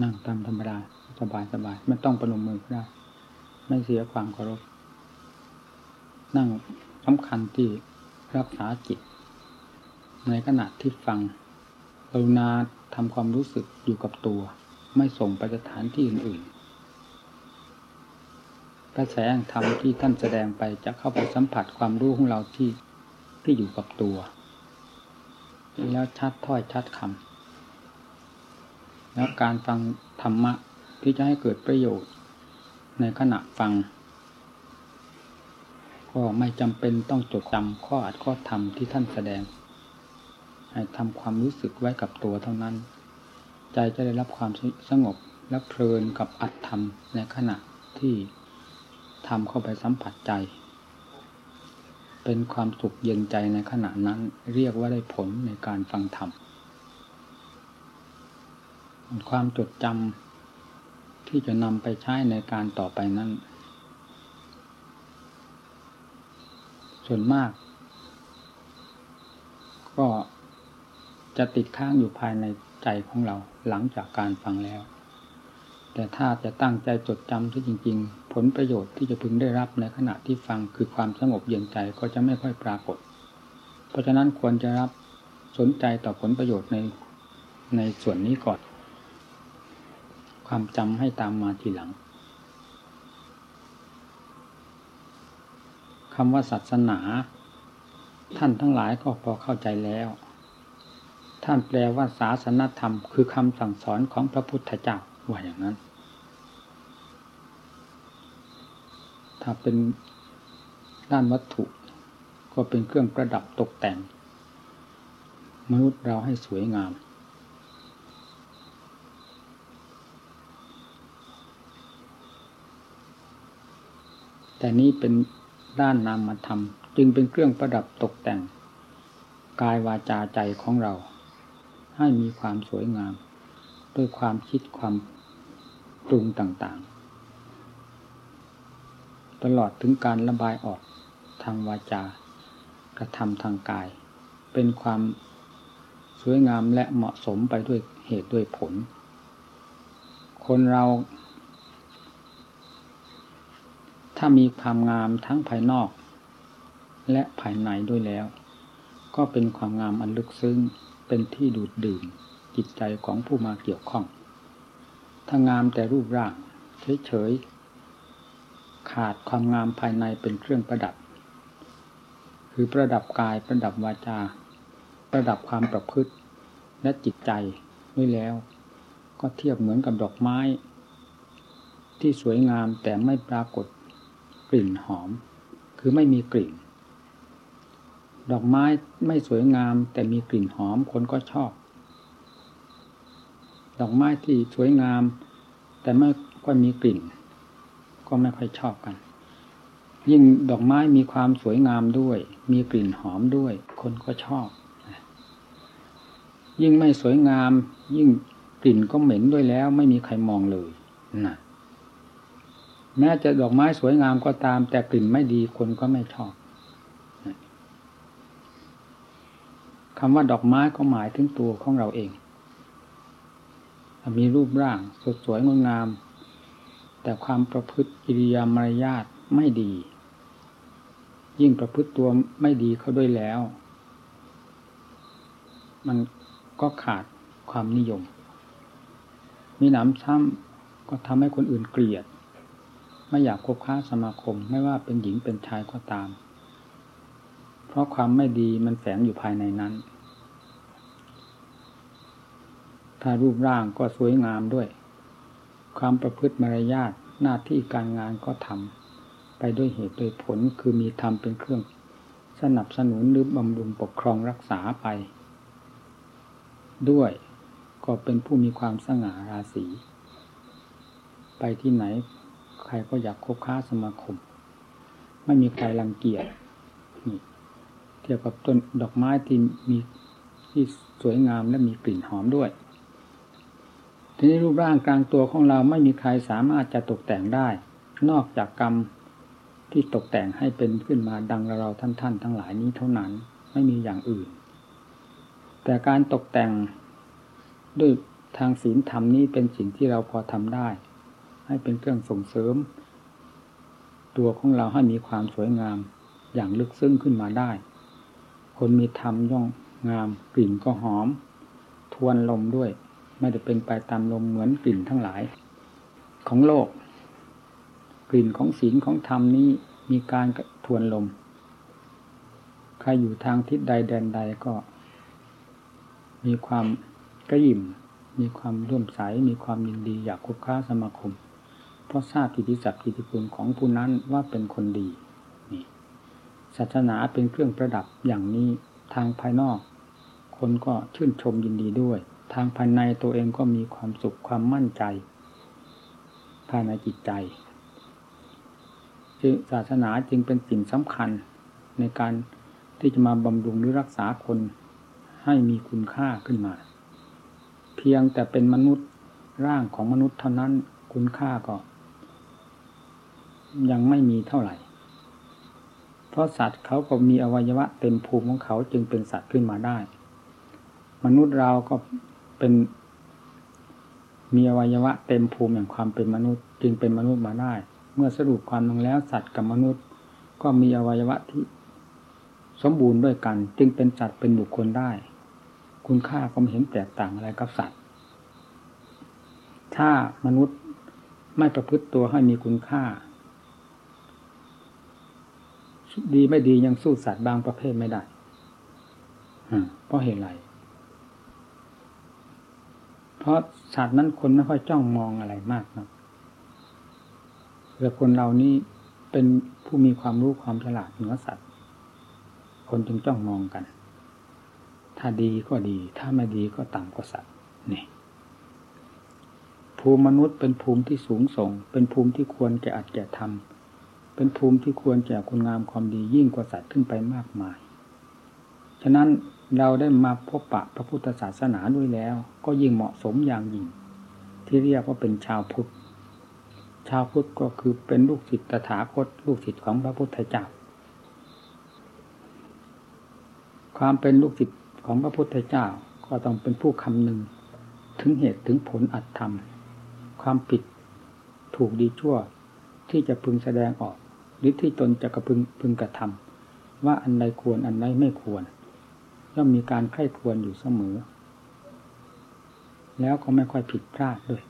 นั่งตามธรรมดาสบายสบายไม่ต้องประนมมือก็ได้ ไม่เสียความเคารพ นั่งสำคัญที่รักษาจิต ในขณะที่ฟังกรุณาทำความรู้สึกอยู่กับตัว ไม่ส่งไปสถานที่อื่นๆกระแสแห่งธรรมที่ท่านแสดงไปจะเข้าไปสัมผัสความรู้ของเราที่ที่อยู่กับตัว แล้วชัดถ้อยชัดคำ แล้วการฟังธรรมะที่จะให้เกิดประโยชน์ ในขณะฟัง ก็ไม่จำเป็นต้องจดจำข้ออัดข้อธรรมที่ท่านแสดง ให้ทำความรู้สึกไว้กับตัวเท่านั้น ใจจะได้รับความสงบและเพลินกับอัดธรรมในขณะที่ทำเข้าไปสัมผัสใจ เป็นความสุขเย็นใจในขณะนั้นเรียกว่าได้ผลในการฟังธรรม ความจดจำที่จะนำไปใช้ในการต่อไปนั้น ส่วนมาก ก็จะติดค้างอยู่ภายในใจของเราหลังจากการฟังแล้ว แต่ถ้าจะตั้งใจจดจำที่จริง ๆ ผลประโยชน์ที่จะพึงได้รับในขณะที่ฟังคือความสงบเย็นใจก็จะไม่ค่อยปรากฏ เพราะฉะนั้นควรจะรับสนใจต่อผลประโยชน์ในในส่วนนี้ก่อน ความจำให้ตามมาทีหลังคำว่าศาสนา ท่านทั้งหลายก็พอเข้าใจแล้ว ท่านแปลว่าศาสนธรรม คือคำสั่งสอนของพระพุทธเจ้าว่าอย่างนั้น ถ้าเป็นด้านวัตถุ ก็เป็นเครื่องประดับตกแต่ง มนุษย์เราให้สวยงาม แต่นี้เป็นด้านนามธรรม จึงเป็นเครื่องประดับตกแต่ง กายวาจาใจของเรา ให้มีความสวยงาม ด้วยความคิดความปรุงต่างๆ ตลอดถึงการระบายออกทางวาจากระทำทางกาย เป็นความสวยงามและเหมาะสมไปด้วยเหตุด้วยผล คนเรา ถ้ามีความงามทั้งภายนอก และภายในด้วยแล้ว ก็เป็นความงามอันลึกซึ้งเป็นที่ดูดดื่มจิตใจของผู้มาเกี่ยวข้อง ถ้างามแต่รูปร่าง เฉยๆ ขาดความงามภายในเป็นเครื่องประดับ คือประดับกายประดับวาจา ประดับความประพฤติและจิตใจด้วยแล้ว ก็เทียบเหมือนกับดอกไม้ ที่สวยงามแต่ไม่ปรากฏ กลิ่นหอม คือไม่มีกลิ่น ดอกไม้ไม่สวยงาม แต่มีกลิ่นหอมคนก็ชอบ ดอกไม้ที่สวยงาม แต่ไม่ค่อยมีกลิ่น ก็ไม่ค่อยชอบกัน ยิ่งดอกไม้มีความสวยงามด้วย มีกลิ่นหอมด้วย คนก็ชอบ ยิ่งไม่สวยงาม ยิ่งกลิ่นก็เหม็นด้วยแล้ว ไม่มีใครมองเลยนะ แม้จะดอกไม้สวยงามก็ตาม แต่กลิ่นไม่ดีคนก็ไม่ชอบคำว่าดอกไม้ก็หมายถึงตัวของเราเองมีรูปร่างสดสวยงดงาม แต่ความประพฤติกิริยามารยาทไม่ดี ยิ่งประพฤติตัวไม่ดีเขาด้วยแล้ว มันก็ขาดความนิยม มีหนำซ้ำก็ทำให้คนอื่นเกลียด ไม่อยากคบค้าสมาคมไม่ว่าเป็นหญิงเป็นชายก็ตาม เพราะความไม่ดีมันแฝงอยู่ภายในนั้น ถ้ารูปร่างก็สวยงามด้วย ความประพฤติมารยาทหน้าที่การงานก็ทำไปด้วยเหตุโดยผลคือมีธรรมเป็นเครื่องสนับสนุนหรือบำรุงปกครองรักษาไป ด้วยก็เป็นผู้มีความสง่าราศีไปที่ไหน รก็อยากคบค้าสมาคม ไม่มีใครรังเกียจนี่เทียบกับต้นดอกไม้ที่มีที่สวยงามและมีกลิ่นหอมด้วย ทีนี้รูปร่างกลางตัวของเราไม่มีใครสามารถจะตกแต่งได้ นอกจากกรรมที่ตกแต่งให้เป็นขึ้นมาดังเราท่านท่านทั้งหลายนี้เท่านั้นไม่มีอย่างอื่น แต่การตกแต่งด้วยทางศีลธรรมนี้เป็นสิ่งที่เราพอทำได้ ให้เป็นเครื่องส่งเสริม ตัวของเราให้มีความสวยงามอย่างลึกซึ้งขึ้นมาได้ คนมีธรรมย่องงามกลิ่นก็หอม ทวนลมด้วย ไม่ได้เป็นไปตามลมเหมือนกลิ่นทั้งหลาย ของโลก กลิ่นของศีลของธรรมนี้มีการทวนลม ใครอยู่ทางทิศใดแดนใดก็ มีความกระยิมมีความร่วมใสมีความยินดีอยากคบค้าสมาคม เพราะทราบกิติศัพท์กิติคุณของผู้นั้นว่าเป็นคนดีนี่ศาสนาเป็นเครื่องประดับอย่างนี้ทางภายนอก คนก็ชื่นชมยินดีด้วย ทางภายในตัวเองก็มีความสุขความมั่นใจ ภายในจิตใจศาสนาจึงเป็นสิ่งสำคัญในการที่จะมาบำรุงหรือรักษาคนให้มีคุณค่าขึ้นมา เพียงแต่เป็นมนุษย์ร่างของมนุษย์เท่านั้นคุณค่าก็ ยังไม่มีเท่าไหร่ เพราะสัตว์เขาก็มีอวัยวะเต็มภูมิของเขาจึงเป็นสัตว์ขึ้นมาได้ มนุษย์เราก็เป็นมีอวัยวะเต็มภูมิอย่างความเป็นมนุษย์ จึงเป็นมนุษย์มาได้ เมื่อสรุปความลงแล้วสัตว์กับมนุษย์ ก็มีอวัยวะที่สมบูรณ์ด้วยกัน จึงเป็นสัตว์เป็นบุคคลได้ คุณค่าก็ไม่เห็นแตกต่างอะไรกับสัตว์ ถ้ามนุษย์ไม่ประพฤติตัวให้มีคุณค่า ดีไม่ดียังสู้สัตว์บางประเภทไม่ได้เพราะเหตุไร เพราะสัตว์นั้นคนไม่ค่อยจ้องมองอะไรมากนะแต่คนเรานี่เป็นผู้มีความรู้ความฉลาดเหนือสัตว์ คนจึงจ้องมองกัน ถ้าดีก็ดี ถ้าไม่ดีก็ต่ำกว่าสัตว์นี่ภูมิมนุษย์เป็นภูมิที่สูงส่ง เป็นภูมิที่ควรแก่อัดแก่ทำ เป็นภูมิที่ควรแก่คุณงามความดียิ่งกว่าสัตว์ขึ้นไปมากมาย ฉะนั้นเราได้มาพบปะพระพุทธศาสนาด้วยแล้ว ก็ยิ่งเหมาะสมอย่างยิ่ง ที่เรียกว่าเป็นชาวพุทธ ชาวพุทธก็คือเป็นลูกศิษย์ตถาคต ลูกศิษย์ของพระพุทธเจ้า ความเป็นลูกศิษย์ของพระพุทธเจ้าก็ต้องเป็นผู้คำนึงถึงเหตุถึงผลอัตธรรม ความผิดถูกดีชั่วที่จะพึงแสดงออก หรือที่ตนจะกระพึงพึงกระทำว่าอันใดควรอันใดไม่ควร ย่อมมีการไข้ควรอยู่เสมอ แล้วก็ไม่ค่อยผิดพลาดด้วย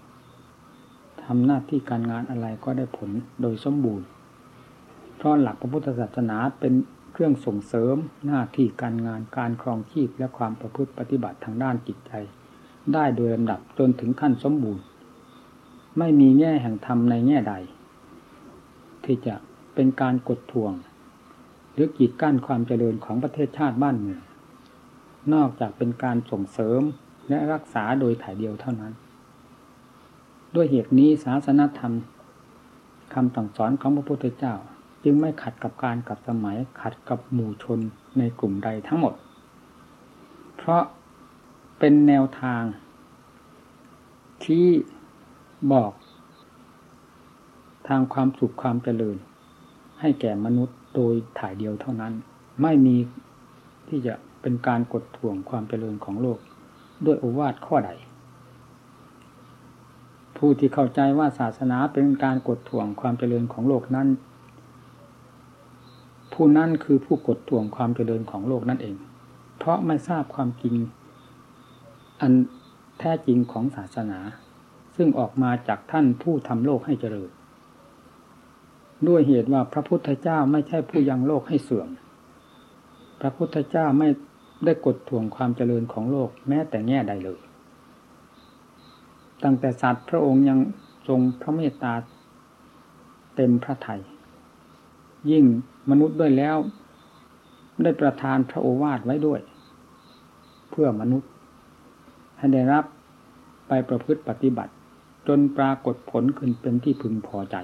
ทำหน้าที่การงานอะไรก็ได้ผลโดยสมบูรณ์ เพราะหลักพระพุทธศาสนาเป็นเครื่องส่งเสริมหน้าที่การงานการครองชีพและความประพฤติปฏิบัติทางด้านจิตใจ ได้โดยลำดับจนถึงขั้นสมบูรณ์ ไม่มีแง่แห่งธรรมในแง่ใด ที่จะ เป็นการกดทวง หรือกีดกั้นความเจริญของประเทศชาติบ้านเมืองนอกจากเป็นการส่งเสริมและรักษาโดยถ่ายเดียวเท่านั้น ด้วยเหตุนี้ศาสนธรรมคำสั่งสอนของพระพุทธเจ้า จึงไม่ขัดกับการกับสมัยขัดกับหมู่ชนในกลุ่มใดทั้งหมด เพราะเป็นแนวทาง ที่บอก ทางความสุขความเจริญ ให้แก่มนุษย์โดยถ่ายเดียวเท่านั้น ไม่มีที่จะเป็นการกดท่วงความเจริญของโลก ด้วยโอวาทข้อใด ผู้ที่เข้าใจว่าศาสนาเป็นการกดท่วงความเจริญของโลกนั้น ผู้นั้นคือผู้กดท่วงความเจริญของโลกนั่นเอง เพราะไม่ทราบความจริง อันแท้จริงของศาสนา ซึ่งออกมาจากท่านผู้ทำโลกให้เจริญ ด้วยเหตุว่าพระพุทธเจ้าไม่ใช่ผู้ยังโลกให้เสื่อม พระพุทธเจ้าไม่ได้กดท่วงความเจริญของโลกแม้แต่แง่ใดเลย ตั้งแต่สัตว์พระองค์ยังทรงพระเมตตาเต็มพระทยัยยิ่งมนุษย์ด้วยแล้ว ได้ประทานพระโอวาทไว้ด้วย เพื่อมนุษย์ ให้ได้รับไปประพฤติปฏิบัติ จนปรากฏผลขึ้นเป็นที่พึงพอใจ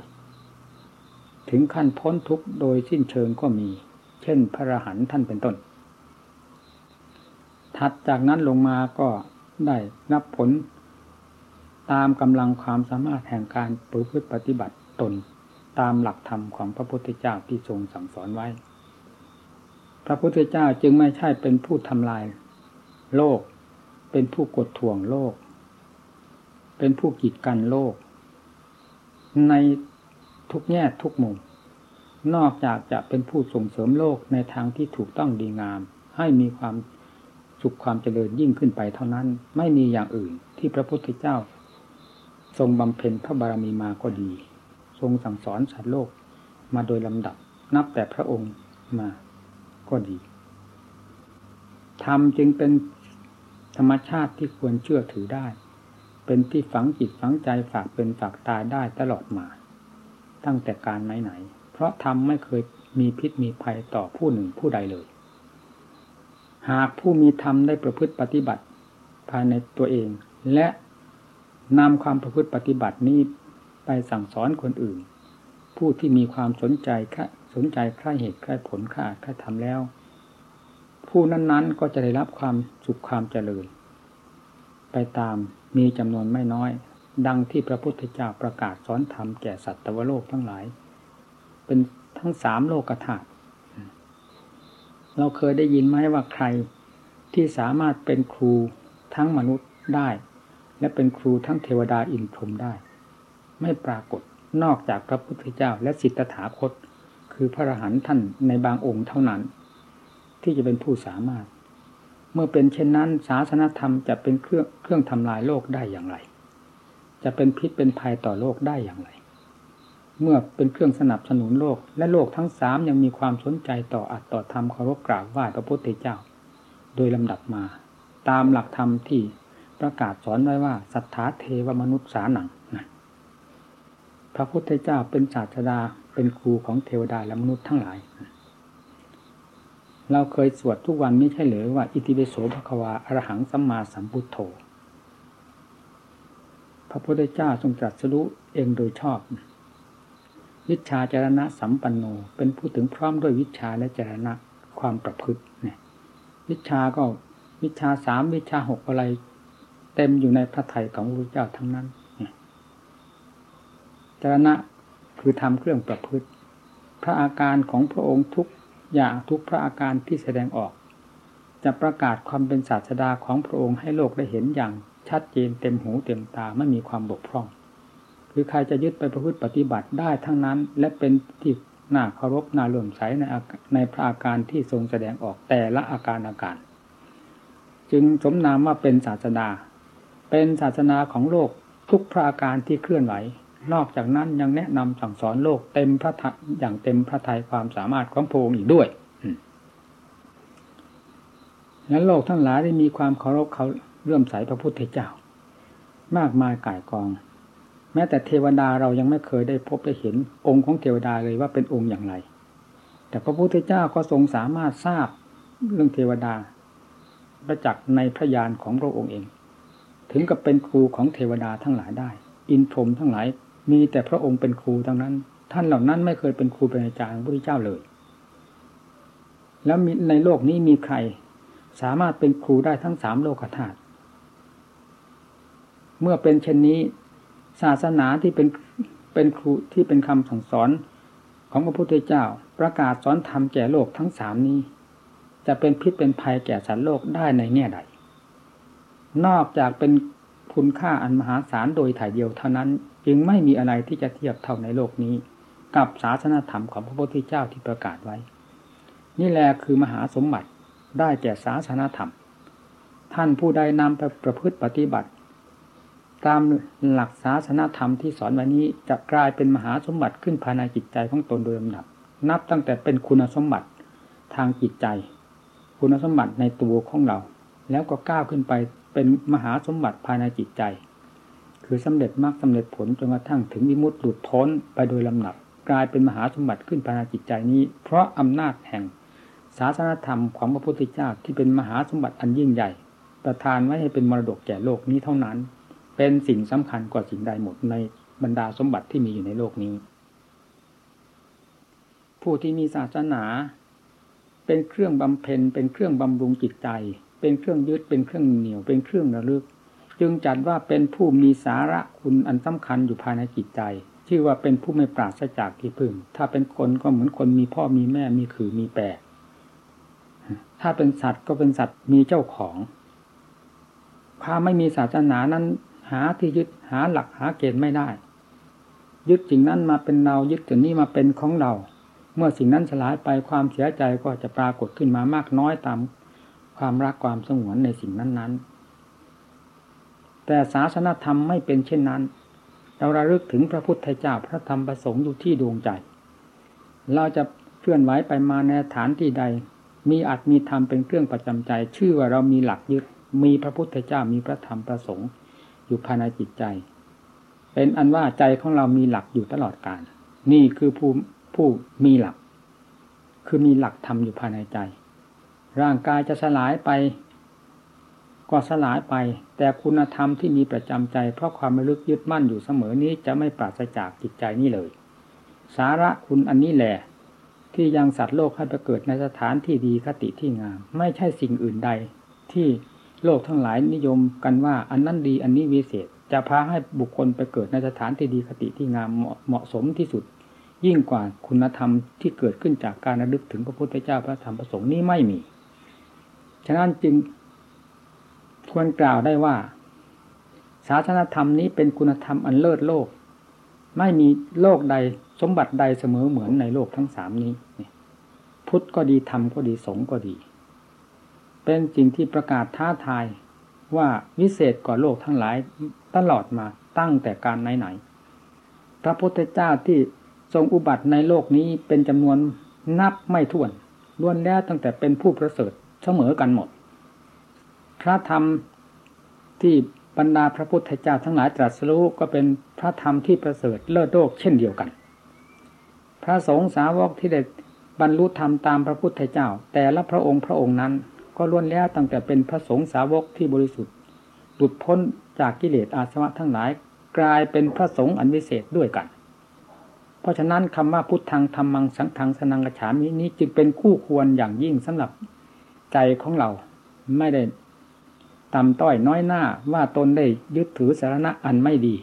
ถึงขั้นพ้นทุกข์โดยสิ้นเชิงก็มี เช่นพระรหันท่านเป็นต้น ถัดจากนั้นลงมาก็ได้รับผล ตามกำลังความสามารถแห่งการประพฤติปฏิบัติตนตามหลักธรรมของพระพุทธเจ้าที่ทรงสั่งสอนไว้ พระพุทธเจ้าจึงไม่ใช่เป็นผู้ทำลาย โลก เป็นผู้กดท่วงโลก เป็นผู้กีดกันโลก ใน ทุกแง่ทุกมุม นอกจากจะเป็นผู้ส่งเสริมโลกในทางที่ถูกต้องดีงาม ให้มีความสุขความเจริญยิ่งขึ้นไปเท่านั้น ไม่มีอย่างอื่นที่พระพุทธเจ้า ทรงบำเพ็ญพระบารมีมาก็ดี ทรงสั่งสอนสัตว์โลกมาโดยลำดับนับแต่พระองค์มาก็ดีธรรมจึงเป็นธรรมชาติที่ควรเชื่อถือได้ เป็นที่ฝังจิตฝังใจฝากเป็นฝากตายได้ตลอดมา ตั้งแต่การไหนๆเพราะธรรมไม่เคยมีพิษมีภัยต่อผู้หนึ่งผู้ใดเลย หากผู้มีธรรมได้ประพฤติปฏิบัติภายในตัวเอง และนำความประพฤติปฏิบัตินี้ไปสั่งสอนคนอื่น ผู้ที่มีความสนใจสนใจใคร่เหตุใคร่ผลค่าค่ทำแล้ว ผู้นั้นๆก็จะได้รับความสุขความเจริญ ไปตามมีจำนวนไม่น้อย ดังที่พระพุทธเจ้าประกาศสอนธรรมแก่สัตวโลกทั้งหลาย เป็นทั้งสามโลกธาตุเราเคยได้ยินไหมว่าใครที่สามารถเป็นครูทั้งมนุษย์ได้ และเป็นครูทั้งเทวดาอินพรหมได้ ไม่ปรากฏนอกจากพระพุทธเจ้าและสิทธถาคต คือพระอรหันต์ท่านในบางองค์เท่านั้น ที่จะเป็นผู้สามารถ เมื่อเป็นเช่นนั้นศาสนธรรมจะเป็นเครื่องเครื่องทำลายโลกได้อย่างไร จะเป็นพิษเป็นภัยต่อโลกได้อย่างไร เมื่อเป็นเครื่องสนับสนุนโลก และโลกทั้งสามยังมีความสนใจต่ออัตต่อธรรมเคารพกราบไหว้พระพุทธเจ้า โดยลำดับมา ตามหลักธรรมที่ประกาศสอนไว้ว่าสัทธาเทวมนุษย์สาหนังนะพระพุทธเจ้าเป็นศาสดาเป็นครูของเทวดาและมนุษย์ทั้งหลาย เราเคยสวดทุกวันไม่ใช่หรือว่า อิติปิโสภควาอรหังสัมมาสัมพุทโธ พระพุทธเจ้าทรงตรัสรู้เองโดยชอบวิชาจารณะสัมปันโน เป็นผู้ถึงพร้อมด้วยวิชาและจารณะความประพฤติเนี่ยวิชาก็วิชาสามวิชาหกอะไร เต็มอยู่ในพระไถ่ของพระพุทธเจ้าทั้งนั้นจารณะคือทำเครื่องประพฤติ พระอาการของพระองค์ทุกอย่างทุกพระอาการที่แสดงออก จะประกาศความเป็นศาสดาของพระองค์ให้โลกได้เห็นอย่าง ชัดเจนเต็มหูเต็มตาไม่มีความบกพร่อง คือใครจะยึดไปประพฤติปฏิบัติได้ทั้งนั้น และเป็นที่น่าเคารพน่าเลื่อมใสในในพระอาการที่ทรงแสดงออกแต่ละอาการอาการ จึงสมนามว่าเป็นศาสดาเป็นศาสนาของโลกทุกพระอาการที่เคลื่อนไหวนอกจากนั้นยังแนะนำสั่งสอนโลกเต็มพระทัยอย่างเต็มพระทัยความสามารถของพระองค์อีกด้วยและโลกทั้งหลายได้มีความเคารพเขา เรื่อมใสพระพุทธเจ้า มากมายก่ายกอง แม้แต่เทวดาเรายังไม่เคยได้พบได้เห็นองค์ของเทวดาเลยว่าเป็นองค์อย่างไร แต่พระพุทธเจ้าก็ทรงสามารถทราบเรื่องเทวดาประจักษ์ในพระญาณของพระองค์เอง ถึงกับเป็นครูของเทวดาทั้งหลายได้ อินพรมทั้งหลายมีแต่พระองค์เป็นครูทั้งนั้น ท่านเหล่านั้นไม่เคยเป็นครูเป็นอาจารย์พระพุทธเจ้าเลย แล้วในโลกนี้มีใคร สามารถเป็นครูได้ทั้งสามโลกธาตุ เมื่อเป็นเช่นนี้ ศาสนาที่เป็นเป็นครูที่เป็นคำสั่งสอนของพระพุทธเจ้า ประกาศสอนธรรมแก่โลกทั้งสามนี้ จะเป็นพิษเป็นภัยแก่สัตว์โลกได้ในแง่ใด นอกจากเป็นคุณค่าอันมหาศาลโดยถ่ายเดียวเท่านั้น จึงไม่มีอะไรที่จะเทียบเท่าในโลกนี้ กับศาสนาธรรมของพระพุทธเจ้าที่ประกาศไว้ นี่แหละคือมหาสมบัติได้แก่ศาสนาธรรม ท่านผู้ใดนำไปประพฤติปฏิบัติ ตามหลักศาสนธรรมที่สอนว้นี้จะกลายเป็นมหาสมบัติขึ้นภายในจิตใจของตนโดยลำดับ นับตั้งแต่เป็นคุณสมบัติทางจิตใจ คุณสมบัติในตัวของเรา แล้วก็ก้าวขึ้นไปเป็นมหาสมบัติภายในจิตใจ คือสำเร็จมากสำเร็จผลจนกระทั่งถึงวิมุตติหลุดพ้นไปโดยลำดับ กลายเป็นมหาสมบัติขึ้นภายในจิตใจนี้ เพราะอำนาจแห่งศาสนธรรมของพระพุทธเจ้าที่เป็นมหาสมบัติอันยิ่งใหญ่ ประทานไว้ให้เป็นมรดกแก่โลกนี้เท่านั้น เป็นสิ่งสำคัญกว่าสิ่งใดหมดในบรรดาสมบัติที่มีอยู่ในโลกนี้ ผู้ที่มีศาสนา เป็นเครื่องบำเพ็ญเป็นเครื่องบำรุงจิตใจ เป็นเครื่องยึดเป็นเครื่องเหนียว เป็นเครื่องระลึก จึงจัดว่าเป็นผู้มีสาระคุณอันสำคัญอยู่ภายในจิตใจชื่อว่าเป็นผู้ไม่ปราศจากที่พึ่ง ถ้าเป็นคนก็เหมือนคนมีพ่อมีแม่มีขือมีแปรถ้าเป็นสัตว์ก็เป็นสัตว์มีเจ้าของถ้าไม่มีศาสนานั้น หาที่ยึดหาหลักหาเกณฑ์ไม่ได้ ยึดสิ่งนั้นมาเป็นเรายึดสิ่งนี้มาเป็นของเรา เมื่อสิ่งนั้นสลายไปความเสียใจก็จะปรากฏขึ้นมามากน้อยตามความรักความสงวนในสิ่งนั้นๆ แต่ศาสนธรรมไม่เป็นเช่นนั้น เราระลึกถึงพระพุทธเจ้าพระธรรมประสงค์อยู่ที่ดวงใจ เราจะเคลื่อนไหวไปมาในฐานที่ใด มีอัตมีธรรมเป็นเครื่องประจำใจ ชื่อว่าเรามีหลักยึดมีพระพุทธเจ้ามีพระธรรมประสงค์ อยู่ภายในจิตใจ เป็นอันว่าใจของเรามีหลักอยู่ตลอดกาลนี่คือผู้ผู้มีหลัก คือมีหลักธรรมอยู่ภายในใจ ร่างกายจะสลายไป ก็สลายไป แต่คุณธรรมที่มีประจำใจ เพราะความลึกยึดมั่นอยู่เสมอนี้จะไม่ปราศจากจิตใจนี้เลย สาระคุณอันนี้แหละที่ยังสัตว์โลกให้ไปเกิดในสถานที่ดีคติที่งาม ไม่ใช่สิ่งอื่นใดที่ โลกทั้งหลายนิยมกันว่าอันนั้นดีอันนี้วิเศษ จะพาให้บุคคลไปเกิดในสถานที่ดีคติที่งามเหมาะสมที่สุด ยิ่งกว่าคุณธรรมที่เกิดขึ้นจากการระลึกถึงพระพุทธเจ้าพระธรรมพระสงฆ์นี้ไม่มี ฉะนั้นจึงควรกล่าวได้ว่าศาสนธรรมนี้เป็นคุณธรรมอันเลิศโลก ไม่มีโลกใดสมบัติใดเสมอเหมือนในโลกทั้งสามนี้ พุทธก็ดีธรรมก็ดีสงฆ์ก็ดี เป็นสิ่งที่ประกาศท้าทายว่าวิเศษกว่าโลกทั้งหลายตลอดมาตั้งแต่การไหนๆพระพุทธเจ้าที่ทรงอุบัติในโลกนี้เป็นจำนวนนับไม่ถ้วนล้วนแล้วตั้งแต่เป็นผู้ประเสริฐเสมอกันหมด พระธรรมที่บรรดาพระพุทธเจ้าทั้งหลายตรัสรู้ก็เป็นพระธรรมที่ประเสริฐเลิศโลกเช่นเดียวกัน พระสงฆ์สาวกที่ได้บรรลุธรรมตามพระพุทธเจ้า แต่ละพระองค์พระองค์นั้น ก็ล้วนแล้วตั้งแต่เป็นพระสงฆ์สาวกที่บริสุทธิ์หลุดพ้นจากกิเลสอาสวะทั้งหลาย กลายเป็นพระสงฆ์อันวิเศษด้วยกัน เพราะฉะนั้นคำว่าพุทธังธรรมังสังฆังสนังกระฉามินี้จึงเป็นคู่ควรอย่างยิ่งสำหรับใจของเราไม่ได้ต่ำต้อยน้อยหน้าว่าตนได้ยึดถือสารณะอันไม่ดี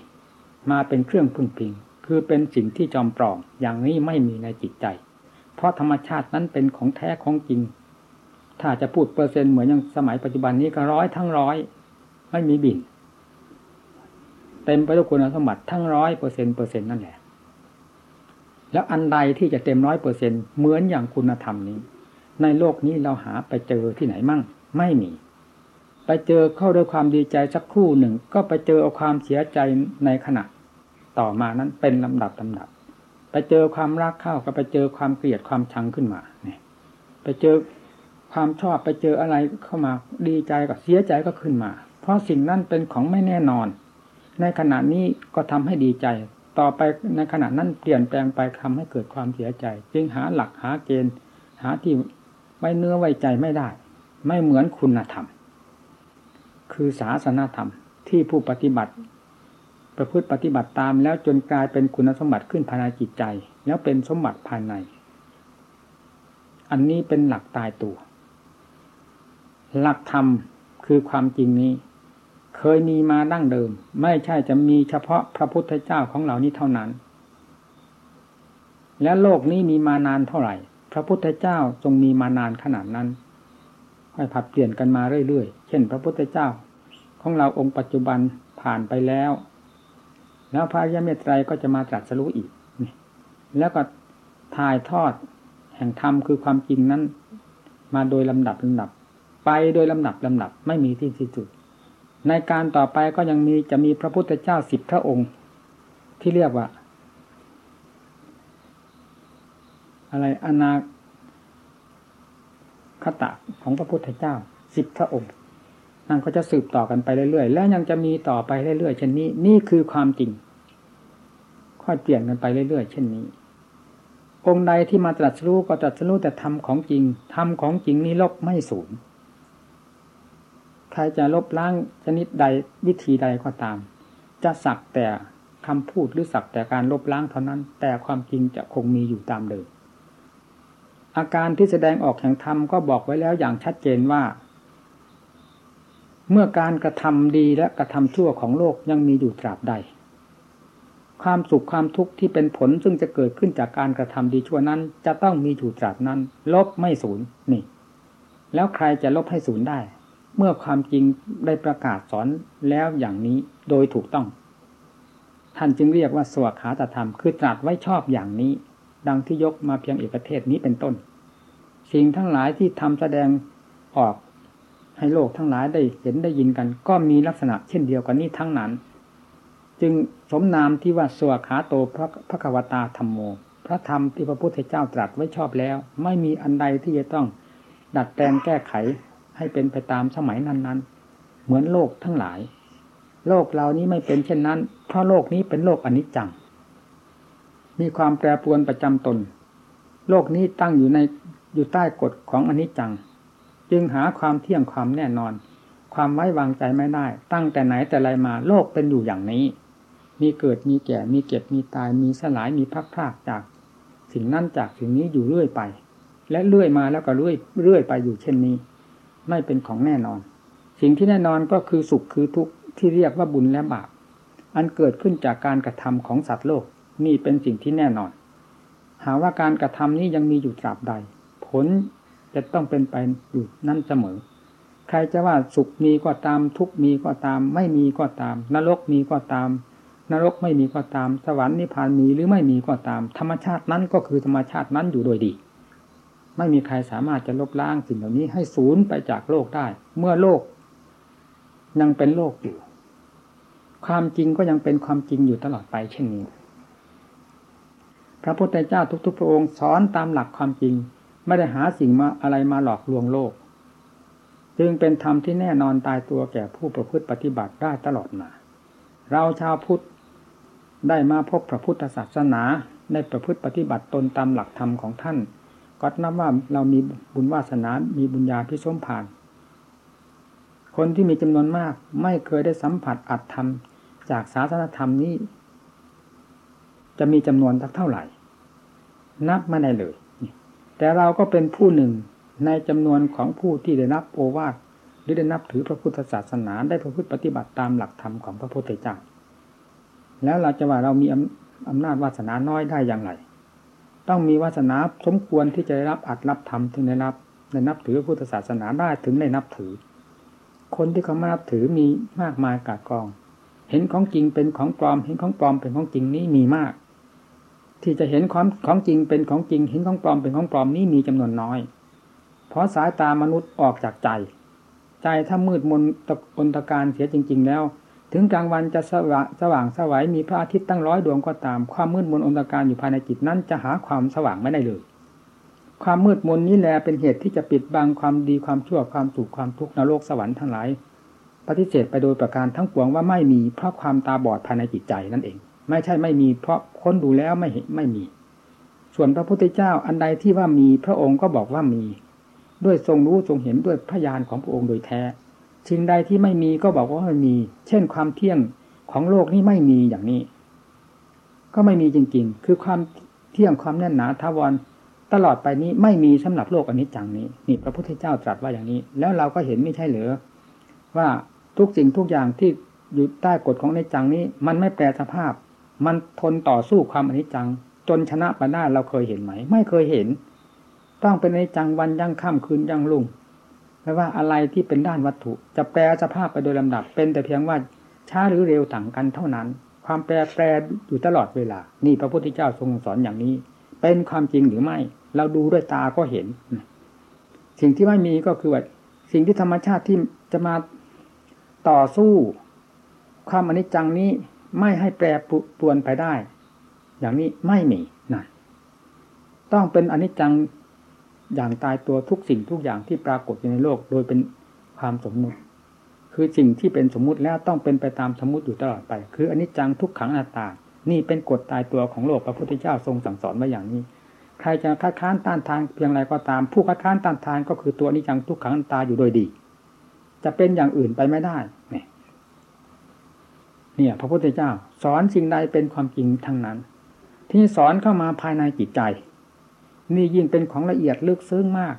มาเป็นเครื่องพึ่งพิง คือเป็นสิ่งที่จอมปลอมอย่างนี้ไม่มีในจิตใจ เพราะธรรมชาตินั้นเป็นของแท้ของจริง ถ้าจะพูดเปอร์เซ็นต์เหมือนอย่างสมัยปัจจุบันนี้ก็ร้อยทั้งร้อยไม่มีบินเต็มไปด้วยคุณสมบัติทั้งร้อยเปอร์เซ็นเปอร์เซ็นต์นั่นแหละ แล้วอันใดที่จะเต็มร้อยเปอร์เซ็นเหมือนอย่างคุณธรรมนี้ ในโลกนี้เราหาไปเจอที่ไหนมั่ง ไม่มี ไปเจอเข้าด้วยความดีใจสักครู่หนึ่ง ก็ไปเจอเอาความเสียใจในขณะ ต่อมานั้นเป็นลำดับลำดับ ไปเจอความรักเข้าก็ไปเจอความเกลียดความชังขึ้นมาเนี่ยไปเจอ ความชอบไปเจออะไรเข้ามาดีใจก็เสียใจก็ขึ้นมา เพราะสิ่งนั้นเป็นของไม่แน่นอน ในขณะนี้ก็ทำให้ดีใจ ต่อไปในขณะนั้นเปลี่ยนแปลงไปทำให้เกิดความเสียใจ จึงหาหลักหาเกณฑ์ หาที่ไว้เนื้อไว้ใจไม่ได้ ไม่เหมือนคุณธรรม คือศาสนาธรรมที่ผู้ปฏิบัติ ประพฤติปฏิบัติตามแล้วจนกลายเป็นคุณสมบัติขึ้นภายในจิตใจ แล้วเป็นสมบัติภายใน อันนี้เป็นหลักตายตัว หลักธรรมคือความจริงนี้ เคยมีมาดั้งเดิม ไม่ใช่จะมีเฉพาะพระพุทธเจ้าของเรานี้เท่านั้น และโลกนี้มีมานานเท่าไหร่ พระพุทธเจ้าทรงมีมานานขนาดนั้นค่อยผัดเปลี่ยนกันมาเรื่อยๆ เช่น พระพุทธเจ้า ของเราองค์ปัจจุบันผ่านไปแล้ว แล้วพระยาเมตไตรก็จะมาตรัสรู้อีก แล้วก็ถ่ายทอดแห่งธรรมคือความจริงนั้น มาโดยลำดับลำดับ ไปโดยลำดับลำดับไม่มีที่สิ้นสุด ในการต่อไปก็ยังมีจะมีพระพุทธเจ้าสิบพระองค์ ที่เรียกว่า อะไรอนาคตะของพระพุทธเจ้าสิบพระองค์นั่นก็จะสืบต่อกันไปเรื่อยๆ แล้วยังจะมีต่อไปเรื่อยๆเช่นนี้ นี่คือความจริง ค่อยเปลี่ยนกันไปเรื่อยๆ เช่นนี้ องค์ใดที่มาตรัสรู้ก็ตรัสรู้แต่ธรรมของจริง ธรรมของจริงนี้ลบไม่สูญ ใครจะลบล้างชนิดใดวิธีใดก็ตาม จะสักแต่คำพูดหรือสักแต่การลบล้างเท่านั้น แต่ความจริงจะคงมีอยู่ตามเดิมอาการที่แสดงออกแห่งธรรมก็บอกไว้แล้วอย่างชัดเจนว่า เมื่อการกระทำดีและกระทำชั่วของโลกยังมีอยู่ตราบใด ความสุขความทุกข์ที่เป็นผลซึ่งจะเกิดขึ้นจากการกระทำดีชั่วนั้น จะต้องมีอยู่ตราบนั้น ลบไม่สูญนี่ แล้วใครจะลบให้สูญได้ เมื่อความจริงได้ประกาศสอนแล้วอย่างนี้โดยถูกต้อง ท่านจึงเรียกว่าสวขาตธรรม คือตรัสไว้ชอบอย่างนี้ ดังที่ยกมาเพียงเอกเทศนี้เป็นต้น สิ่งทั้งหลายที่ทำแสดงออกให้โลกทั้งหลายได้เห็นได้ยินกัน ก็มีลักษณะเช่นเดียวกันนี้ทั้งนั้น จึงสมนามที่ว่าสวขาโตพระพระกวตาธรรมโม พระธรรมที่พระพุทธเจ้าตรัสไว้ชอบแล้ว ไม่มีอันใดที่จะต้องดัดแปลงแก้ไข ให้เป็นไปตามสมัยนั้น ๆ เหมือนโลกทั้งหลาย โลกเรานี้ไม่เป็นเช่นนั้น เพราะโลกนี้เป็นโลกอนิจจัง มีความแปรปรวนประจำตน โลกนี้ตั้งอยู่ในอยู่ใต้กฎของอนิจจัง จึงหาความเที่ยงความแน่นอน ความไว้วางใจไม่ได้ ตั้งแต่ไหนแต่ไรมาโลกเป็นอยู่อย่างนี้ มีเกิดมีแก่มีเก็บมีตายมีสลายมีพักพากจาก สิ่งนั้นจากสิ่งนี้อยู่เรื่อยไป และเรื่อยมาแล้วก็เรื่อยเรื่อยไปอยู่เช่นนี้ ไม่เป็นของแน่นอน สิ่งที่แน่นอนก็คือสุขคือทุกข์ที่เรียกว่าบุญและบาป อันเกิดขึ้นจากการกระทำของสัตว์โลกนี่เป็นสิ่งที่แน่นอน หาว่าการกระทำนี้ยังมีอยู่ตราบใด ผลจะต้องเป็นไปอยู่นั่นเสมอ ใครจะว่าสุขมีก็ตาม ทุกมีก็ตาม ไม่มีก็ตาม นรกมีก็ตาม นรกไม่มีก็ตาม สวรรค์นิพพานมีหรือไม่มีก็ตาม ธรรมชาตินั้นก็คือธรรมชาตินั้นอยู่โดยดี ไม่มีใครสามารถจะลบล้างสิ่งเหล่านี้ให้สูญไปจากโลกได้ เมื่อโลก ยังเป็นโลกอยู่ ความจริงก็ยังเป็นความจริงอยู่ตลอดไปเช่นนี้ พระพุทธเจ้าทุกๆพระองค์สอนตามหลักความจริง ไม่ได้หาสิ่งมาอะไรมาหลอกลวงโลก จึงเป็นธรรมที่แน่นอนตายตัวแก่ผู้ประพฤติปฏิบัติได้ตลอดมา เราชาวพุทธได้มาพบพระพุทธศาสนาในประพฤติปฏิบัติตนตามหลักธรรมของท่าน ก็นับว่าเรามีบุญวาสนา มีบุญญาพิสมผ่าน คนที่มีจำนวนมากไม่เคยได้สัมผัสอัตธรรม จากศาสนธรรมนี้ จะมีจำนวนสักเท่าไหร่ นับไม่ได้เลย แต่เราก็เป็นผู้หนึ่งในจำนวนของผู้ที่ได้รับโอวาทหรือได้นับถือพระพุทธศาสนาได้ประพฤติปฏิบัติตามหลักธรรมของพระพุทธเจ้าแล้วเราจะว่าเรามีอำนาจวาสนาน้อยได้อย่างไร ต้องมีวาสนาสมควรที่จะได้รับอัดรับธรรมถึงได้รับได้นับถือพุทธศาสนาได้ถึงได้นับถือ คนที่เขามานับถือมีมากมายกากอง เห็นของจริงเป็นของปลอม เห็นของปลอมเป็นของจริงนี้มีมาก ที่จะเห็นความของจริงเป็นของจริง เห็นของปลอมเป็นของปลอมนี้มีจำนวนน้อย เพราะสายตามนุษย์ออกจากใจ ใจถ้ามืดมนตะอนตะการเสียจริง ๆ แล้ว ถึงกลางวันจะสว่างสว่างสวัยมีพระอาทิตย์ตั้งร้อยดวงก็ตาม ความมืดมนอนตการอยู่ภายในจิตนั้นจะหาความสว่างไม่ได้เลย ความมืดมนนี้แลเป็นเหตุที่จะปิดบังความดีความชั่วความสุขความทุกข์นรกสวรรค์ทั้งหลายปฏิเสธไปโดยประการทั้งปวงว่าไม่มีเพราะความตาบอดภายในจิตใจนั่นเอง ไม่ใช่ไม่มีเพราะค้นดูแล้วไม่เห็นไม่มี ส่วนพระพุทธเจ้าอันใดที่ว่ามีพระองค์ก็บอกว่ามี ด้วยทรงรู้ทรงเห็นด้วยพยานของพระองค์โดยแท้ สิ่งใดที่ไม่มีก็บอกว่าไม่มี เช่นความเที่ยงของโลกนี้ไม่มีอย่างนี้ ก็ไม่มีจริง ๆ คือความเที่ยงความแน่นหนาทาวรตลอดไปนี้ไม่มีสำหรับโลกอนิจจังนี้นี่พระพุทธเจ้าตรัสว่าอย่างนี้ แล้วเราก็เห็นไม่ใช่เหรือว่าทุกสิ่งทุกอย่างที่อยู่ใต้กฎของอนิจจังนี้ มันไม่แปรสภาพ มันทนต่อสู้ความอนิจจัง จนชนะไปได้เราเคยเห็นไหม ไม่เคยเห็น ต้องเป็นอนิจจังวันยั่งค่ำคืนยั่งลุ่ง ไม่ว่าอะไรที่เป็นด้านวัตถุ จะแปลสภาพไปโดยลำดับ เป็นแต่เพียงว่าช้าหรือเร็วต่างกันเท่านั้น ความแปรแปรอยู่ตลอดเวลา นี่พระพุทธเจ้าทรงสอนอย่างนี้ เป็นความจริงหรือไม่ เราดูด้วยตาก็เห็น สิ่งที่ไม่มีก็คือว่าสิ่งที่ธรรมชาติที่จะมาต่อสู้ ความอนิจจังนี้ไม่ให้แปรปรวนไปได้ อย่างนี้ไม่มีนั่นต้องเป็นอนิจจัง อย่างตายตัวทุกสิ่งทุกอย่างที่ปรากฏอยู่ในโลก โดยเป็นความสมมุติ คือสิ่งที่เป็นสมมุติแล้วต้องเป็นไปตามสมมุติอยู่ตลอดไป คืออนิจจังทุกขังอนัตตา นี่เป็นกฎตายตัวของโลกพระพุทธเจ้าทรงสั่งสอนไว้อย่างนี้ ใครจะคัดค้านต้านทานเพียงไรก็ตาม ผู้คัดค้านต้านทานก็คือตัวอนิจจังทุกขังอนัตตาอยู่โดยดี จะเป็นอย่างอื่นไปไม่ได้เนี่ยเนี่ยพระพุทธเจ้า สอนสิ่งใดเป็นความจริงทั้งนั้น ที่สอนเข้ามาภายในจิตใจ นี่ยิ่งเป็นของละเอียดลึกซึ้งมาก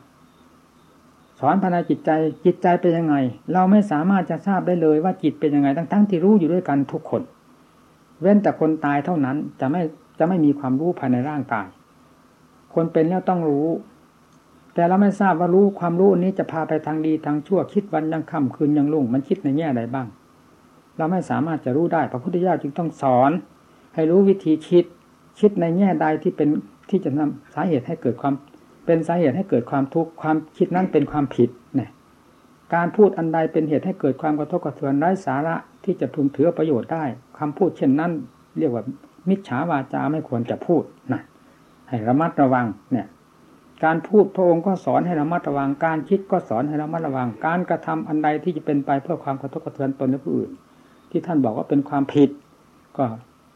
สอนภายในจิตใจจิตใจเป็นยังไง เราไม่สามารถจะทราบได้เลยว่าจิตเป็นยังไง ทั้งๆที่รู้อยู่ด้วยกันทุกคน เว้นแต่คนตายเท่านั้นจะไม่จะไม่มีความรู้ภายในร่างกาย คนเป็นแล้วต้องรู้ แต่เราไม่ทราบว่ารู้ความรู้นี้จะพาไปทางดีทางชั่วคิดวันยังค่ำคืนยังลุ่งมันคิดในแง่ใดบ้าง เราไม่สามารถจะรู้ได้พระพุทธเจ้าจึงต้องสอน ให้รู้วิธีคิดคิดในแง่ใดที่เป็น ที่จะนำสาเหตุให้เกิดความ เป็นสาเหตุให้เกิดความทุกข์ความคิดนั้นเป็นความผิดเนี่ยการพูดอันใดเป็นเหตุให้เกิดความกระทบกระเทือนไร้สาระที่จะพึงถือประโยชน์ได้คำพูดเช่นนั้น เรียกว่ามิจฉาวาจาไม่ควรจะพูดนะให้ระมัดระวังเนี่ยการพูดพระองค์ก็สอนให้ระมัดระวัง การคิดก็สอนให้ระมัดระวัง การกระทำอันใดที่จะเป็นไปเพื่อความกระทบกระเทือนตนและผู้อื่น ที่ท่านบอกว่าเป็นความผิด ก็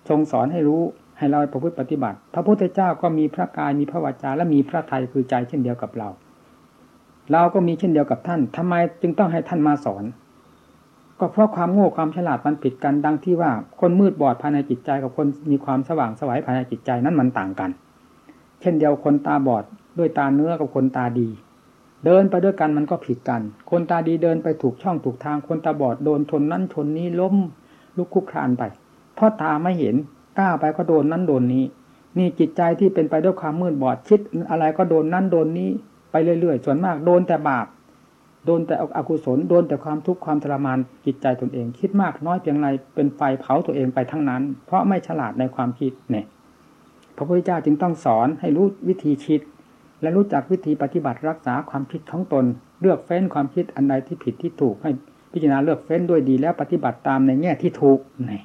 ทรงสอนให้รู้ ให้เราประพฤติปฏิบัติ พระพุทธเจ้าก็มีพระกายมีพระวจาและมีพระทัยคือใจเช่นเดียวกับเรา เราก็มีเช่นเดียวกับท่านทำไมจึงต้องให้ท่านมาสอน ก็เพราะความโง่ความฉลาดมันผิดกันดังที่ว่าคนมืดบอดภายในจิตใจกับคนมีความสว่างสวัยภายในจิตใจนั้นมันต่างกัน เช่นเดียวคนตาบอดด้วยตาเนื้อกับคนตาดี เดินไปด้วยกันมันก็ผิดกัน คนตาดีเดินไปถูกช่องถูกทางคนตาบอดโดนชนนั้นชนนี้ล้มลุกคุกคลานไปเพราะตาไม่เห็น ก้าวไปก็โดนนั้นโดนนี้ นี่จิตใจที่เป็นไปด้วยความมืดบอดคิดอะไรก็โดนนั้นโดนนี้ไปเรื่อยๆส่วนมากโดนแต่บาปโดนแต่อกุศลโดนแต่ความทุกข์ความทรมานจิตใจตนเอง คิดมากน้อยเพียงไรเป็นไฟเผาตัวเองไปทั้งนั้น เพราะไม่ฉลาดในความคิดเนี่ยพระพุทธเจ้าจึงต้องสอนให้รู้วิธีคิด และรู้จักวิธีปฏิบัติรักษาความคิดของตน เลือกเฟ้นความคิดอันใดที่ผิดที่ถูกให้พิจารณาเลือกเฟ้นด้วยดีแล้วปฏิบัติตามในแง่ที่ถูกเนี่ย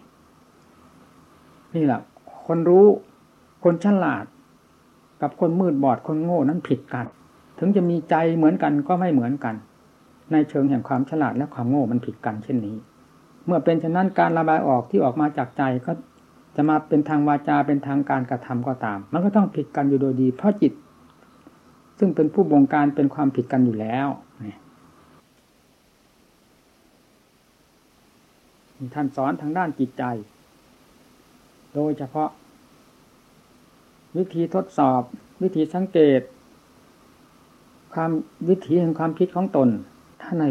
นี่แหละคนรู้คนฉลาด กับคนมืดบอดคนโง่นั้นผิดกัน ถึงจะมีใจเหมือนกันก็ไม่เหมือนกัน ในเชิงแห่งความฉลาดและความโง่มันผิดกันเช่นนี้ เมื่อเป็นเช่นนั้นการระบายออกที่ออกมาจากใจก็จะมาเป็นทางวาจาเป็นทางการกระทำก็ตาม มันก็ต้องผิดกันอยู่โดยดี เพราะจิต ซึ่งเป็นผู้บงการเป็นความผิดกันอยู่แล้วท่านสอนทางด้านจิตใจ โดยเฉพาะ วิธีทดสอบ วิธีสังเกต ความวิธีแห่งความคิดของตนท่านใน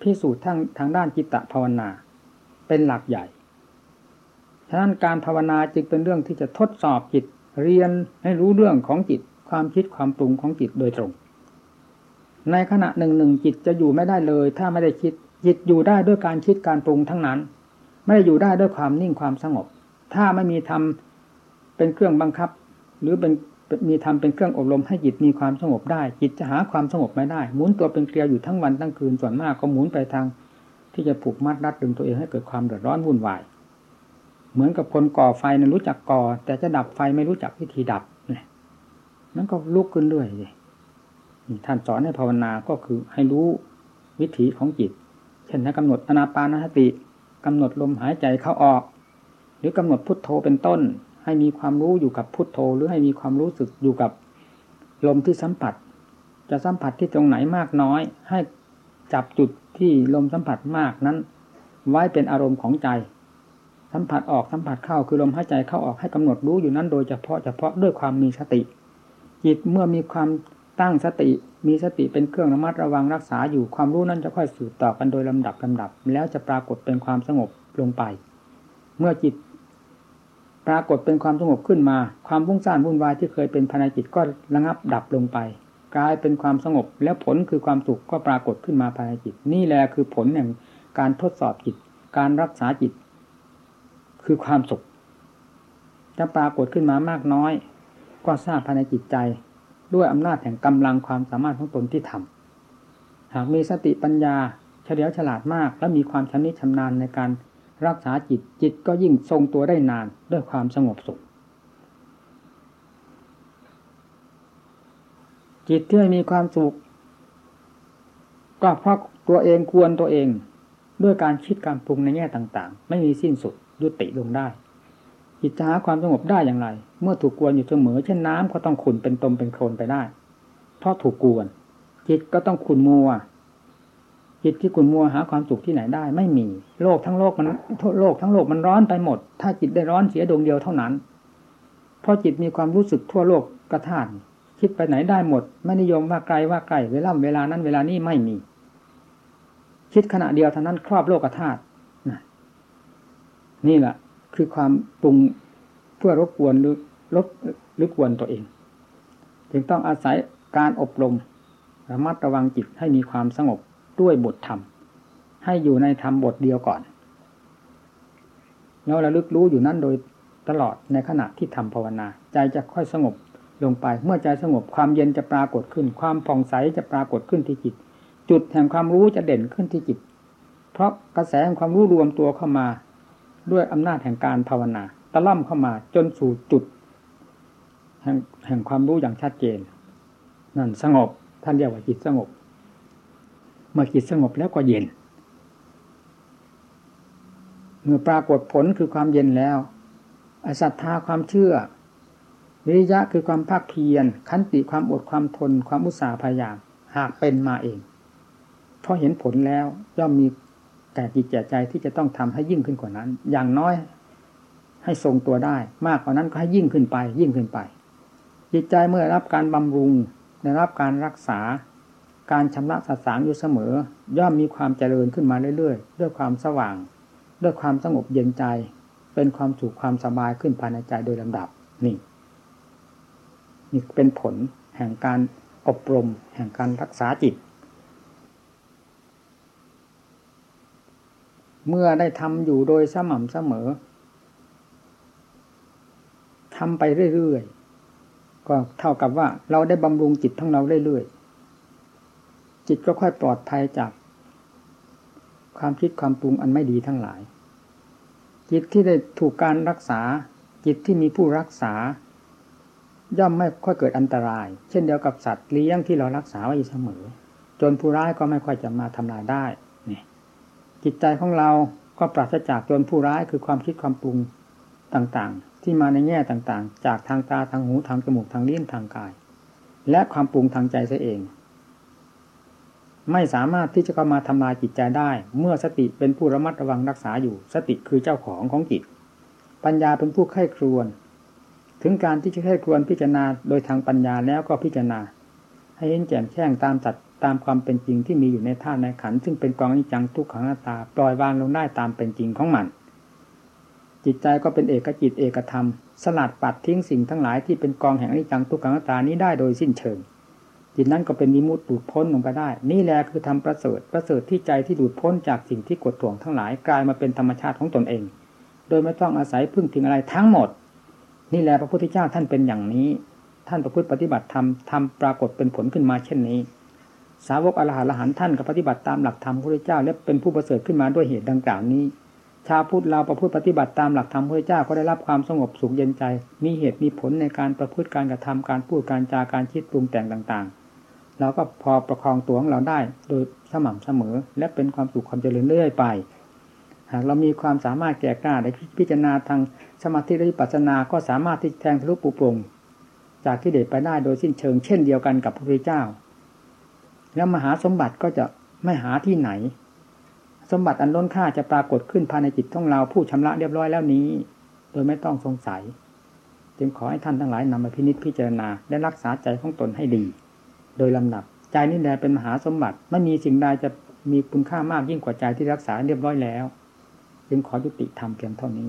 พิสูจน์ทางทางด้านจิตตภาวนา เป็นหลักใหญ่ฉะนั้นการภาวนาจึงเป็นเรื่องที่จะทดสอบจิตเรียนให้รู้เรื่องของจิต ความคิดความปรุงของจิตโดยตรง ในขณะหนึ่งหนึ่งจิตจะอยู่ไม่ได้เลย ถ้าไม่ได้คิดจิตอยู่ได้ด้วยการคิดการปรุงทั้งนั้น ไม่ได้อยู่ได้ด้วยความนิ่งความสงบ ถ้าไม่มีธรรมเป็นเครื่องบังคับ หรือเป็นมีธรรมเป็นเครื่องอบรมให้จิตมีความสงบได้ จิตจะหาความสงบไม่ได้ หมุนตัวเป็นเกลียวอยู่ทั้งวันทั้งคืนส่วนมากก็หมุนไปทาง ที่จะผูกมัดรัดดึงตัวเองให้เกิดความเดือดร้อนวุ่นวาย เหมือนกับคนก่อไฟนะรู้จักก่อ แต่จะดับไฟไม่รู้จักวิธีดับเนี่ยนั่นก็ลุกขึ้นเรื่อยเลยท่านสอนให้ภาวนาก็คือให้รู้วิถีของจิต เช่นให้กำหนดอนาปานสติกำหนดลมหายใจเข้าออก รือกำหนดพุทโธเป็นต้น ให้มีความรู้อยู่กับพุทโธ หรือให้มีความรู้สึกอยู่กับลมที่สัมผัส จะสัมผัสที่ตรงไหนมากน้อย ให้จับจุดที่ลมสัมผัสมากนั้น ไว้เป็นอารมณ์ของใจ สัมผัสออกสัมผัสเข้าคือลมหายใจเข้าออกให้กำหนดรู้อยู่นั้นโดยเฉพาะเฉพาะด้วยความมีสติ จิตเมื่อมีความตั้งสติมีสติเป็นเครื่องระมัดระวังรักษาอยู่ความรู้นั้นจะค่อยสืบต่อกันโดยลำดับลำดับ แล้วจะปรากฏเป็นความสงบลงไป เมื่อจิต ปรากฏเป็นความสงบขึ้นมา ความวุ่งซ่านวุ่นวายที่เคยเป็นภายในจิตก็ระงับดับลงไป กลายเป็นความสงบแล้วผลคือความสุขก็ปรากฏขึ้นมาภายในจิต นี่แหละคือผลแห่งการทดสอบจิต การรักษาจิต คือความสุขจะปรากฏขึ้นมามากน้อย ก็ทราบภายในจิตใจ ด้วยอำนาจแห่งกำลังความสามารถของตนที่ทำหากมีสติปัญญาเฉลียวฉลาดมาก และมีความชำนิชำนาญในการ รักษาจิตจิตก็ยิ่งทรงตัวได้นานด้วยความสงบสุข จิตที่มีความสุข ก็เพราะตัวเองควรตัวเอง ด้วยการคิดการปรุงในแง่ต่าง ๆ ไม่มีสิ้นสุดยุติลงได้ จิตจะหาความสงบได้อย่างไร เมื่อถูกกวนอยู่เสมอ เช่นน้ำก็ต้องขุนเป็นตมเป็นโคลนไปได้ เพราะถูกกวน จิตก็ต้องขุนมัว จิตที่ขุนมัวหาความสุขที่ไหนได้ ไม่มีโลกทั้งโลกมันโลกทั้งโลกมันร้อนไปหมด ถ้าจิตได้ร้อนเสียดวงเดียวเท่านั้น เพราะจิตมีความรู้สึกทั่วโลกกระท่านคิดไปไหนได้หมด ไม่นิยมว่าไกลว่าไกลเวลาเวลานั้นเวลานี้ไม่มี คิดขณะเดียวเท่านั้นครอบโลกธาตุนี่แหละคือความปรุงเพื่อรบกวนหรือลบหรือกวนตัวเอง จึงต้องอาศัยการอบรมระมัดระวังจิตให้มีความสงบ ด้วยบทธรรม ให้อยู่ในธรรมบทเดียวก่อน แล้วระลึกรู้อยู่นั่นโดยตลอดในขณะที่ทำภาวนา ใจจะค่อยสงบลงไป เมื่อใจสงบความเย็นจะปรากฏขึ้น ความผ่องใสจะปรากฏขึ้นที่จิต จุดแห่งความรู้จะเด่นขึ้นที่จิต เพราะกระแสแห่งความรู้รวมตัวเข้ามา ด้วยอำนาจแห่งการภาวนา ตะล่อมเข้ามาจนสู่จุด แห่งแห่งความรู้อย่างชัดเจน นั่นสงบท่านเรียกว่าจิตสงบ เมื่อจิตสงบแล้วก็เย็น เมื่อปรากฏผลคือความเย็นแล้วอศรัทธาความเชื่อ วิริยะคือความภาคเพียร ขันติความอดความทน ความอุตสาห์พยายาม หากเป็นมาเอง เพราะเห็นผลแล้วย่อมมีแก่จิตแก่ใจที่จะต้องทำให้ยิ่งขึ้นกว่านั้น อย่างน้อยให้ทรงตัวได้ มากกว่านั้นก็ให้ยิ่งขึ้นไป ยิ่งขึ้นไป จิตใจเมื่อรับการบำรุงได้รับการรักษา การชำระสสางอยู่เสมอ ย่อมมีความเจริญขึ้นมาเรื่อยๆ ด้วยความสว่าง ด้วยความสงบเย็นใจ เป็นความสุขความสบายขึ้นภายในใจโดยลำดับนี่นี่เป็นผลแห่งการอบรม แห่งการรักษาจิต เมื่อได้ทำอยู่โดยสม่ำเสมอทำไปเรื่อยๆก็เท่ากับว่าเราได้บำรุงจิตทั้งเราเรื่อยๆ จิตก็ค่อยปลอดภัยจาก ความคิดความปรุงอันไม่ดีทั้งหลาย จิตที่ได้ถูกการรักษา จิตที่มีผู้รักษา ย่อมไม่ค่อยเกิดอันตราย เช่นเดียวกับสัตว์เลี้ยงที่เรารักษาไว้เสมอ จนผู้ร้ายก็ไม่ค่อยจะมาทำลายได้นี่จิตใจของเราก็ปราศจากจนผู้ร้ายคือความคิดความปรุงต่างๆ ที่มาในแง่ต่างๆ จากทางตาทางหูทางจมูกทางลิ้นทางกาย และความปรุงทางใจเสียเอง ไม่สามารถที่จะเข้ามาทำลายจิตใจได้ เมื่อสติเป็นผู้ระมัดระวังรักษาอยู่ สติคือเจ้าของของจิต ปัญญาเป็นผู้ไข้ครวน ถึงการที่จะไข้ครวนพิจารณาโดยทางปัญญาแล้วก็พิจารณา ให้เห็นแจ่มแจ้งตามจัดตามความเป็นจริงที่มีอยู่ในธาตุในขันซึ่งเป็นกองอนิจจังทุกขังหน้าตา ปล่อยวางลงได้ตามเป็นจริงของมัน จิตใจก็เป็นเอกจิตเอกธรรม สลัดปัดทิ้งสิ่งทั้งหลายที่เป็นกองแห่งอนิจจังทุกขังตานี้ได้โดยสิ้นเชิง จิตนั้นก็เป็นวิมุตติหลุดพ้นลงไปได้ นี่แหละคือทำประเสริฐประเสริฐที่ใจที่หลุดพ้นจากสิ่งที่กดท่วงทั้งหลายกลายมาเป็นธรรมชาติของตนเอง โดยไม่ต้องอาศัยพึ่งพิงอะไรทั้งหมด นี่แหละพระพุทธเจ้าท่านเป็นอย่างนี้ ท่านประพฤติปฏิบัติธรรมทำปรากฏเป็นผลขึ้นมาเช่นนี้ สาวกอรหันต์ท่านก็ปฏิบัติตามหลักธรรมพระพุทธเจ้าและเป็นผู้ประเสริฐขึ้นมาด้วยเหตุดังกล่าวนี้ชาวพุทธเราประพฤติปฏิบัติตามหลักธรรมพระเจ้าก็ได้รับความสงบสุขเย็นใจ มีเหตุมีผลในการประพฤติการกระทำการพูดการจาการคิดปรุงแต่งต่างๆ เราก็พอประคองตัวของเราได้ โดยสม่ำเสมอ และเป็นความสุขความเจริญเรื่อยไป หากเรามีความสามารถแก่กล้าในพิจารณาทางสมาธิและปัสนาก็สามารถที่แทงทะลุปูปรงจากที่เด็ดไปได้โดยสิ้นเชิงเช่นเดียวกันกับพระพุทธเจ้า แล้วมหาสมบัติก็จะไม่หาที่ไหน สมบัติอันล้นค่าจะปรากฏขึ้นภายในจิตของเราผู้ชำระเรียบร้อยแล้วนี้ โดยไม่ต้องสงสัย จึงขอให้ท่านทั้งหลายนำมาพินิจพิจารณาและรักษาใจของตนให้ดี โดยลำดับ ใจนี่แหละเป็นมหาสมบัติไม่มีสิ่งใดจะมีคุณค่ามากยิ่งกว่าใจที่รักษาเรียบร้อยแล้ว จึงขอยุติธรรมเพียงเท่านี้